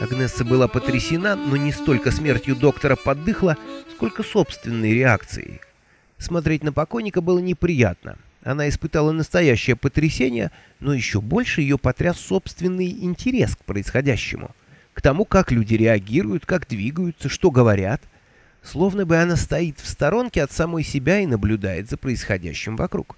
Агнесса была потрясена, но не столько смертью доктора Поддыхла, сколько собственной реакцией. Смотреть на покойника было неприятно. Она испытала настоящее потрясение, но еще больше ее потряс собственный интерес к происходящему, к тому, как люди реагируют, как двигаются, что говорят. Словно бы она стоит в сторонке от самой себя и наблюдает за происходящим вокруг.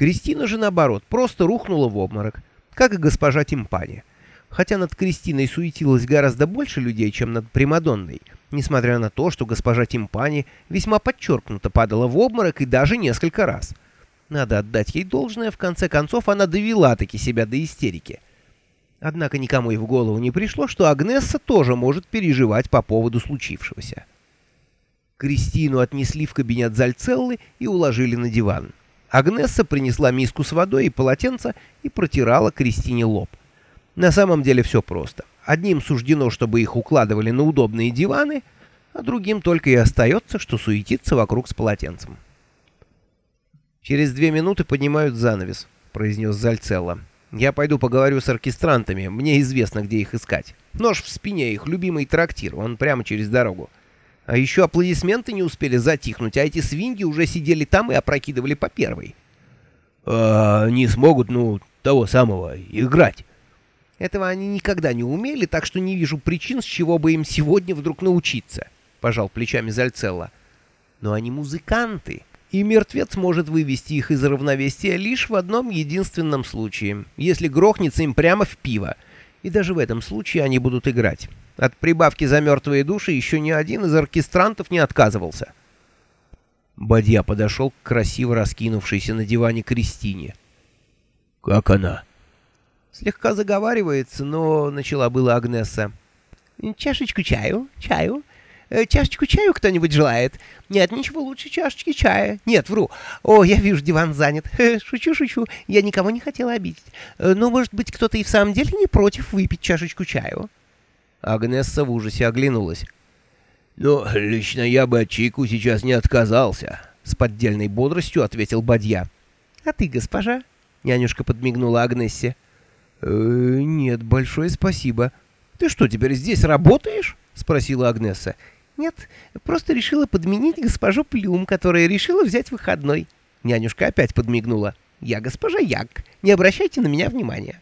Кристина же, наоборот, просто рухнула в обморок, как и госпожа Тимпани. Хотя над Кристиной суетилось гораздо больше людей, чем над Примадонной, несмотря на то, что госпожа Тимпани весьма подчеркнуто падала в обморок и даже несколько раз. Надо отдать ей должное, в конце концов она довела-таки себя до истерики. Однако никому и в голову не пришло, что Агнесса тоже может переживать по поводу случившегося. Кристину отнесли в кабинет Зальцеллы и уложили на диван. Агнесса принесла миску с водой и полотенце и протирала Кристине лоб. На самом деле все просто. Одним суждено, чтобы их укладывали на удобные диваны, а другим только и остается, что суетиться вокруг с полотенцем. «Через две минуты поднимают занавес», — произнес Зальцелло. «Я пойду поговорю с оркестрантами, мне известно, где их искать. Нож в спине, их любимый трактир, он прямо через дорогу. А еще аплодисменты не успели затихнуть, а эти свиньи уже сидели там и опрокидывали по первой». «А они смогут, ну, того самого, играть?» Этого они никогда не умели, так что не вижу причин, с чего бы им сегодня вдруг научиться, — пожал плечами Зальцелла. Но они музыканты, и мертвец может вывести их из равновесия лишь в одном единственном случае, если грохнется им прямо в пиво. И даже в этом случае они будут играть. От прибавки за мертвые души еще ни один из оркестрантов не отказывался. Бадья подошел к красиво раскинувшейся на диване Кристине. «Как она?» Слегка заговаривается, но начала была Агнеса. «Чашечку чаю? Чаю? Э, чашечку чаю кто-нибудь желает? Нет, ничего лучше чашечки чая. Нет, вру. О, я вижу, диван занят. Шучу, шучу. Я никого не хотела обидеть. Э, но, может быть, кто-то и в самом деле не против выпить чашечку чаю?» Агнесса в ужасе оглянулась. «Ну, лично я бы от чайку сейчас не отказался», — с поддельной бодростью ответил Бадья. «А ты, госпожа?» — нянюшка подмигнула Агнессе. «Э, «Нет, большое спасибо. Ты что, теперь здесь работаешь?» — спросила Агнеса. «Нет, просто решила подменить госпожу Плюм, которая решила взять выходной». Нянюшка опять подмигнула. «Я госпожа Як, не обращайте на меня внимания».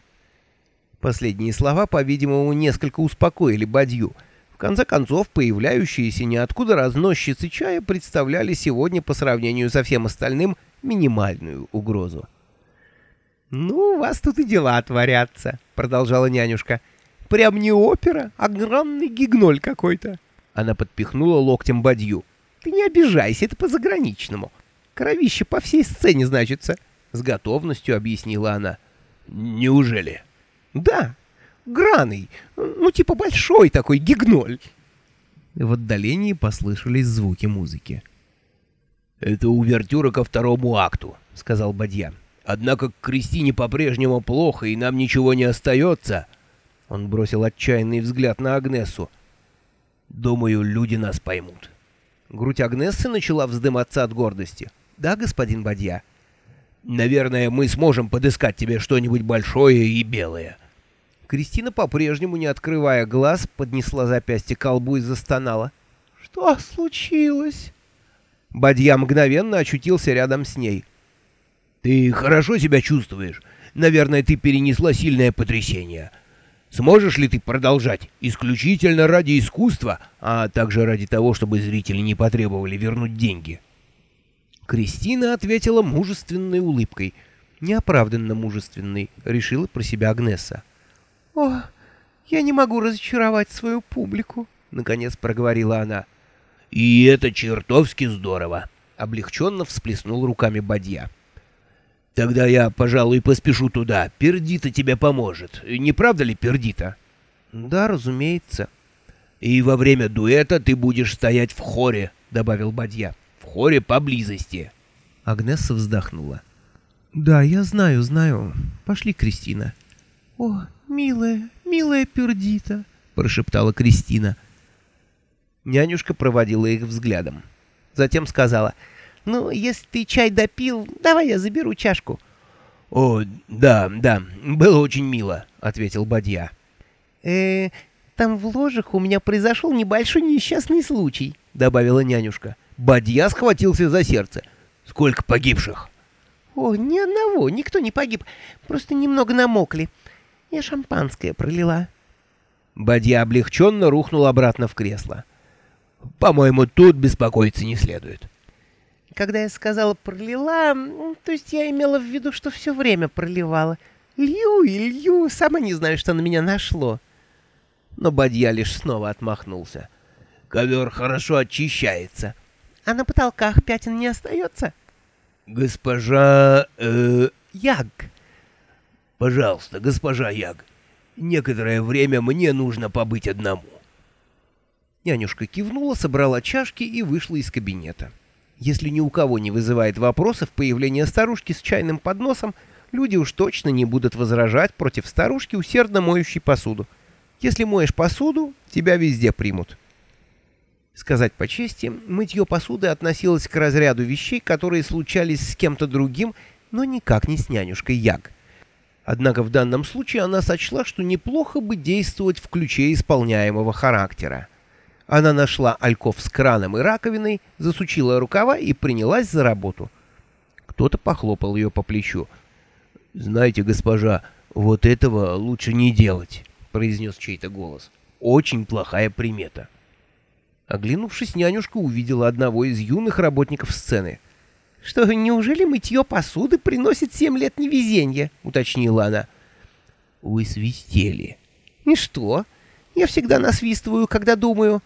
Последние слова, по-видимому, несколько успокоили Бадью. В конце концов, появляющиеся ниоткуда разносчицы чая представляли сегодня по сравнению со всем остальным минимальную угрозу. «Ну, у вас тут и дела творятся», — продолжала нянюшка. «Прям не опера, а гранный гигноль какой-то». Она подпихнула локтем бадью. «Ты не обижайся, это по-заграничному. Кровище по всей сцене значится», — с готовностью объяснила она. «Неужели?» «Да, граный, ну типа большой такой гигноль». В отдалении послышались звуки музыки. «Это увертюра ко второму акту», — сказал Бадьян. Однако к Кристине по-прежнему плохо, и нам ничего не остается. Он бросил отчаянный взгляд на Агнесу. Думаю, люди нас поймут. Грудь Агнессы начала вздыматься от гордости. Да, господин Бадья. Наверное, мы сможем подыскать тебе что-нибудь большое и белое. Кристина, по-прежнему не открывая глаз, поднесла запястье к колбу и застонала. Что случилось? Бадья мгновенно очутился рядом с ней. Ты хорошо себя чувствуешь? Наверное, ты перенесла сильное потрясение. Сможешь ли ты продолжать исключительно ради искусства, а также ради того, чтобы зрители не потребовали вернуть деньги? Кристина ответила мужественной улыбкой. Неоправданно мужественной, решила про себя Агнеса. «О, я не могу разочаровать свою публику», — наконец проговорила она. «И это чертовски здорово», — облегченно всплеснул руками Бадья. Тогда я, пожалуй, поспешу туда. Пердита тебе поможет. Не правда ли, Пердита? Да, разумеется. И во время дуэта ты будешь стоять в хоре, добавил Бадья. В хоре поблизости. Агнесса вздохнула. Да, я знаю, знаю. Пошли, Кристина. О, милая, милая Пердита, прошептала Кристина. Нянюшка проводила их взглядом. Затем сказала: "Ну, если ты чай допил, давай я заберу чашку». «О, да, да, было очень мило», — ответил Бадья. э там в ложах у меня произошел небольшой несчастный случай», — добавила нянюшка. Бадья схватился за сердце. «Сколько погибших?» «О, ни одного, никто не погиб, просто немного намокли. Я шампанское пролила». Бадья облегченно рухнул обратно в кресло. «По-моему, тут беспокоиться не следует». Когда я сказала «пролила», то есть я имела в виду, что все время проливала. Лью и лью, сама не знаю, что на меня нашло. Но Бадья лишь снова отмахнулся. «Ковер хорошо очищается». «А на потолках пятен не остается?» «Госпожа... Э, Яг». «Пожалуйста, госпожа Яг, некоторое время мне нужно побыть одному». Нянюшка кивнула, собрала чашки и вышла из кабинета. Если ни у кого не вызывает вопросов появление старушки с чайным подносом, люди уж точно не будут возражать против старушки, усердно моющей посуду. Если моешь посуду, тебя везде примут. Сказать по чести, мытье посуды относилось к разряду вещей, которые случались с кем-то другим, но никак не с нянюшкой Яг. Однако в данном случае она сочла, что неплохо бы действовать в ключе исполняемого характера. Она нашла альков с краном и раковиной, засучила рукава и принялась за работу. Кто-то похлопал ее по плечу. «Знаете, госпожа, вот этого лучше не делать», — произнес чей-то голос. «Очень плохая примета». Оглянувшись, нянюшка увидела одного из юных работников сцены. «Что, неужели мытье посуды приносит семь лет невезенья?» — уточнила она. «Вы свистели». «И что? Я всегда насвистываю, когда думаю...»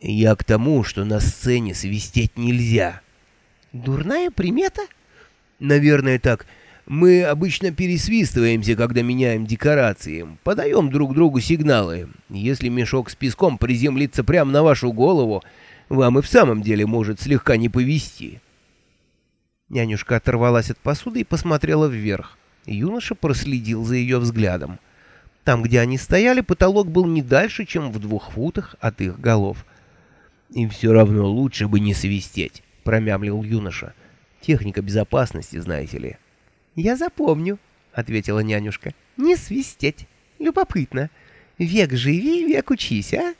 «Я к тому, что на сцене свистеть нельзя». «Дурная примета?» «Наверное, так. Мы обычно пересвистываемся, когда меняем декорации, подаем друг другу сигналы. Если мешок с песком приземлится прямо на вашу голову, вам и в самом деле может слегка не повезти». Нянюшка оторвалась от посуды и посмотрела вверх. Юноша проследил за ее взглядом. Там, где они стояли, потолок был не дальше, чем в двух футах от их голов. «И все равно лучше бы не свистеть», — промямлил юноша. «Техника безопасности, знаете ли». «Я запомню», — ответила нянюшка. «Не свистеть. Любопытно. Век живи, век учись, а?»